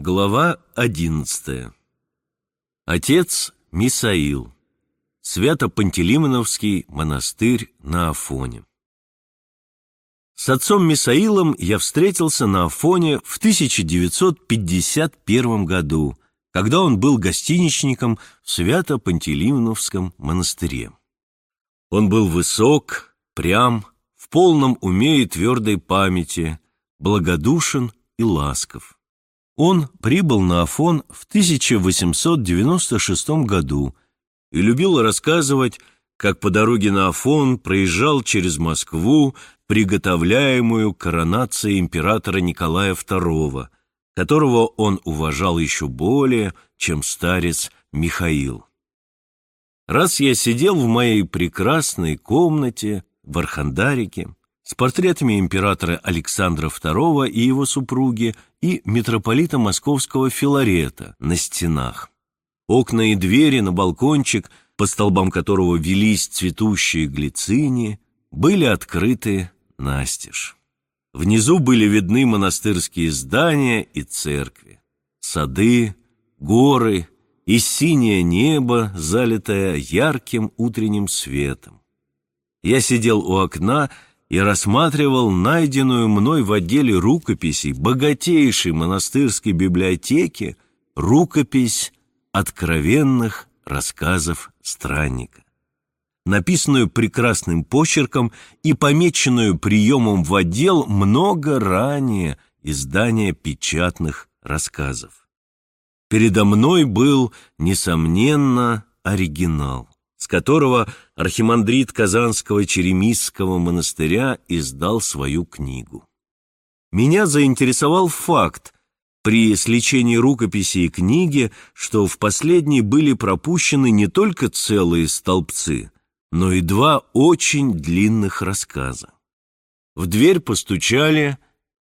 Глава одиннадцатая. Отец Мисаил. Свято-Пантелеймоновский монастырь на Афоне. С отцом Мисаилом я встретился на Афоне в 1951 году, когда он был гостиничником в Свято-Пантелеймоновском монастыре. Он был высок, прям, в полном уме и твердой памяти, благодушен и ласков. Он прибыл на Афон в 1896 году и любил рассказывать, как по дороге на Афон проезжал через Москву, приготовляемую коронацией императора Николая II, которого он уважал еще более, чем старец Михаил. Раз я сидел в моей прекрасной комнате в Архандарике, с портретами императора Александра II и его супруги и митрополита московского Филарета на стенах. Окна и двери на балкончик, по столбам которого велись цветущие глицинии, были открыты настежь. Внизу были видны монастырские здания и церкви, сады, горы и синее небо, залитое ярким утренним светом. Я сидел у окна и рассматривал найденную мной в отделе рукописей богатейшей монастырской библиотеки рукопись откровенных рассказов странника, написанную прекрасным почерком и помеченную приемом в отдел много ранее издания печатных рассказов. Передо мной был, несомненно, оригинал с которого архимандрит Казанского Черемисского монастыря издал свою книгу. Меня заинтересовал факт, при сличении рукописи и книги, что в последней были пропущены не только целые столбцы, но и два очень длинных рассказа. В дверь постучали,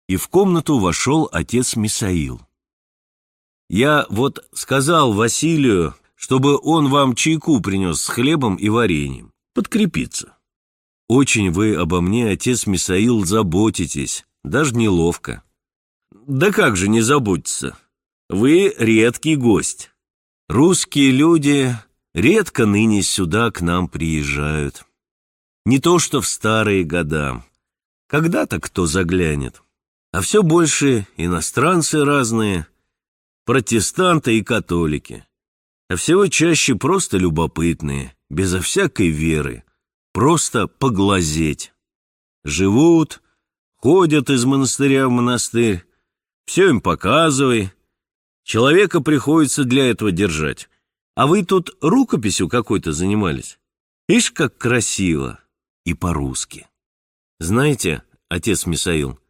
и в комнату вошел отец Мисаил. Я вот сказал Василию, чтобы он вам чайку принес с хлебом и вареньем. Подкрепиться. Очень вы обо мне, отец Мисаил, заботитесь, даже неловко. Да как же не заботиться? Вы редкий гость. Русские люди редко ныне сюда к нам приезжают. Не то что в старые года. Когда-то кто заглянет. А все больше иностранцы разные, протестанты и католики а всего чаще просто любопытные, безо всякой веры, просто поглазеть. Живут, ходят из монастыря в монастырь, все им показывай. Человека приходится для этого держать. А вы тут рукописью какой-то занимались? Ишь, как красиво! И по-русски. Знаете, отец Мисаил,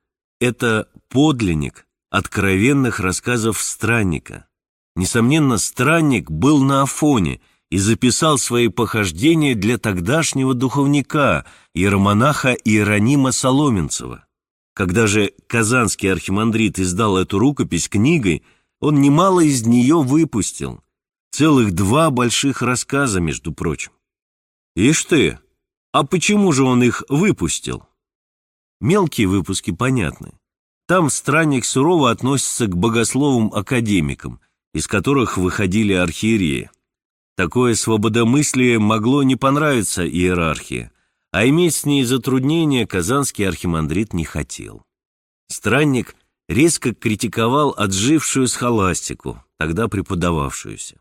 это подлинник откровенных рассказов странника. Несомненно, странник был на Афоне и записал свои похождения для тогдашнего духовника, иеромонаха Иеронима Соломенцева. Когда же казанский архимандрит издал эту рукопись книгой, он немало из нее выпустил. Целых два больших рассказа, между прочим. Ишь ты, а почему же он их выпустил? Мелкие выпуски понятны. Там странник сурово относится к богословам-академикам, из которых выходили архиереи. Такое свободомыслие могло не понравиться иерархии, а иметь с ней затруднения казанский архимандрит не хотел. Странник резко критиковал отжившую схоластику, тогда преподававшуюся.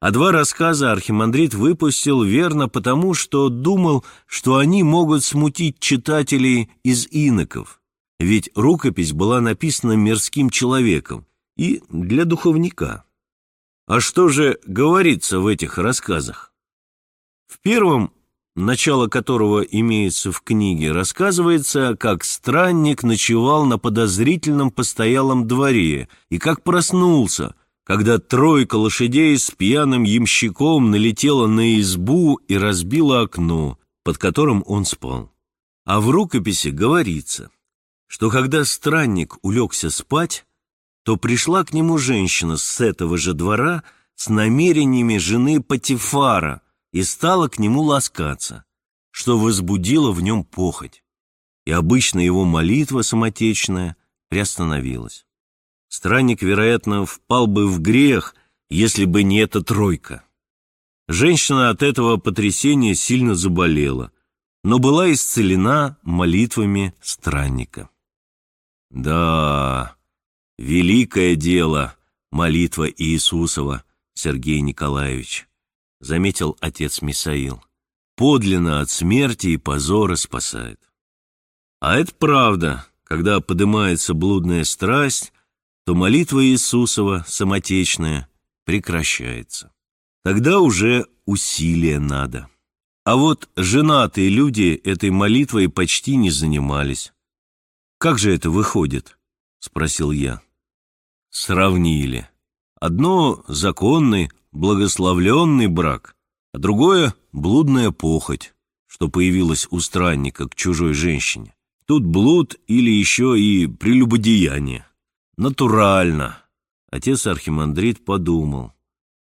А два рассказа архимандрит выпустил верно потому, что думал, что они могут смутить читателей из иноков, ведь рукопись была написана мирским человеком, и для духовника. А что же говорится в этих рассказах? В первом, начало которого имеется в книге, рассказывается, как странник ночевал на подозрительном постоялом дворе и как проснулся, когда тройка лошадей с пьяным ямщиком налетела на избу и разбила окно, под которым он спал. А в рукописи говорится, что когда странник улегся спать, то пришла к нему женщина с этого же двора с намерениями жены Патифара и стала к нему ласкаться, что возбудило в нем похоть, и обычно его молитва самотечная приостановилась. Странник, вероятно, впал бы в грех, если бы не эта тройка. Женщина от этого потрясения сильно заболела, но была исцелена молитвами странника. Да, великое дело молитва Иисусова, Сергей Николаевич, заметил отец Мисаил. Подлинно от смерти и позора спасает. А это правда, когда поднимается блудная страсть, то молитва Иисусова, самотечная, прекращается. Тогда уже усилия надо. А вот женатые люди этой молитвой почти не занимались. «Как же это выходит?» — спросил я. Сравнили. Одно — законный, благословленный брак, а другое — блудная похоть, что появилась у странника к чужой женщине. Тут блуд или еще и прелюбодеяние. Натурально. Отец Архимандрит подумал,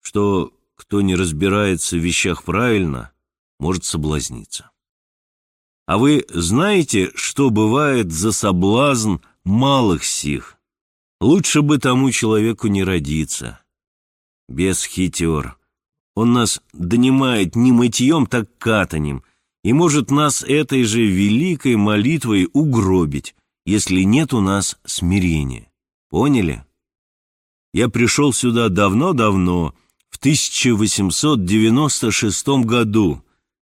что кто не разбирается в вещах правильно, может соблазниться. А вы знаете, что бывает за соблазн малых сих? Лучше бы тому человеку не родиться. Без хитер. Он нас донимает не мытьем, так катанем, и может нас этой же великой молитвой угробить, если нет у нас смирения. Поняли? Я пришел сюда давно-давно, в 1896 году.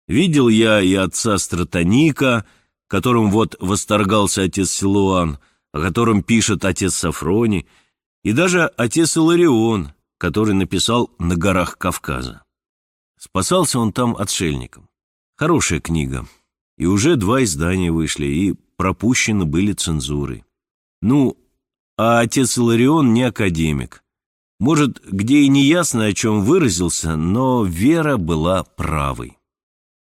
Видел я и отца Стратоника, которым вот восторгался отец Силуан, о котором пишет отец Сафрони, и даже отец Иларион, который написал «На горах Кавказа». Спасался он там отшельником. Хорошая книга. И уже два издания вышли, и пропущены были цензурой. Ну, а отец Иларион не академик. Может, где и не ясно, о чем выразился, но вера была правой.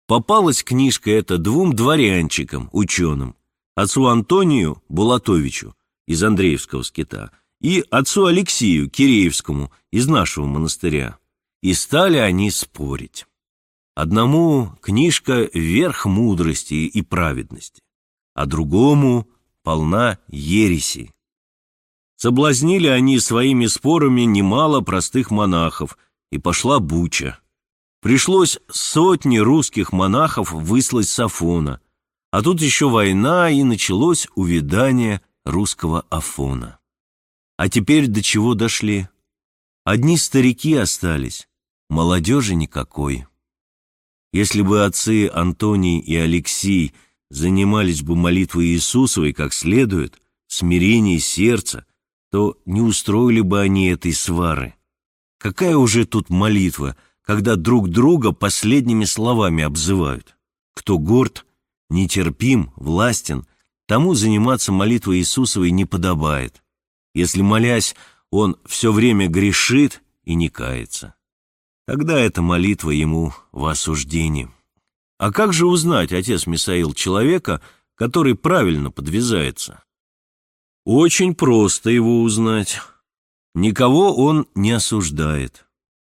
Попалась книжка эта двум дворянчикам, ученым, отцу Антонию Булатовичу из Андреевского скита и отцу Алексею Киреевскому из нашего монастыря. И стали они спорить. Одному книжка верх мудрости и праведности, а другому полна ереси Соблазнили они своими спорами немало простых монахов, и пошла буча. Пришлось сотни русских монахов выслать с Афона, а тут еще война, и началось увядание русского Афона. А теперь до чего дошли? Одни старики остались, молодежи никакой. Если бы отцы Антоний и Алексей занимались бы молитвой Иисусовой как следует, смирение сердца, то не устроили бы они этой свары. Какая уже тут молитва, когда друг друга последними словами обзывают? Кто горд, нетерпим, властен, тому заниматься молитвой Иисусовой не подобает. Если, молясь, он все время грешит и не кается. Тогда эта молитва ему в осуждении. А как же узнать, отец Мисаил, человека, который правильно подвязается? Очень просто его узнать. Никого он не осуждает.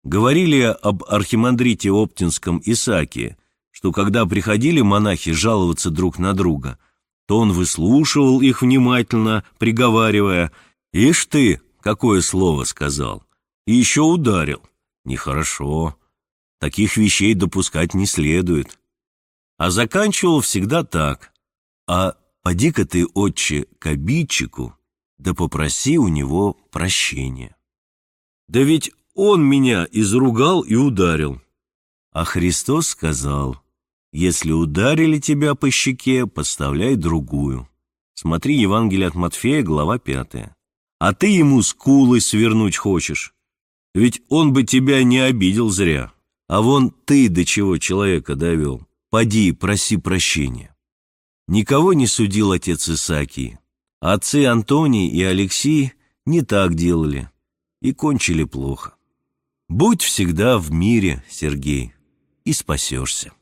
Говорили об архимандрите Оптинском Исаке, что когда приходили монахи жаловаться друг на друга, то он выслушивал их внимательно, приговаривая, «Ишь ты, какое слово сказал!» И еще ударил. Нехорошо. Таких вещей допускать не следует. А заканчивал всегда так. А Поди-ка ты, отче, к обидчику, да попроси у него прощения. Да ведь он меня изругал и ударил. А Христос сказал, если ударили тебя по щеке, подставляй другую. Смотри Евангелие от Матфея, глава пятая. А ты ему скулы свернуть хочешь. Ведь он бы тебя не обидел зря. А вон ты до чего человека довел. Поди, проси прощения. Никого не судил отец Исаакий. Отцы Антоний и Алексей не так делали и кончили плохо. Будь всегда в мире, Сергей, и спасешься.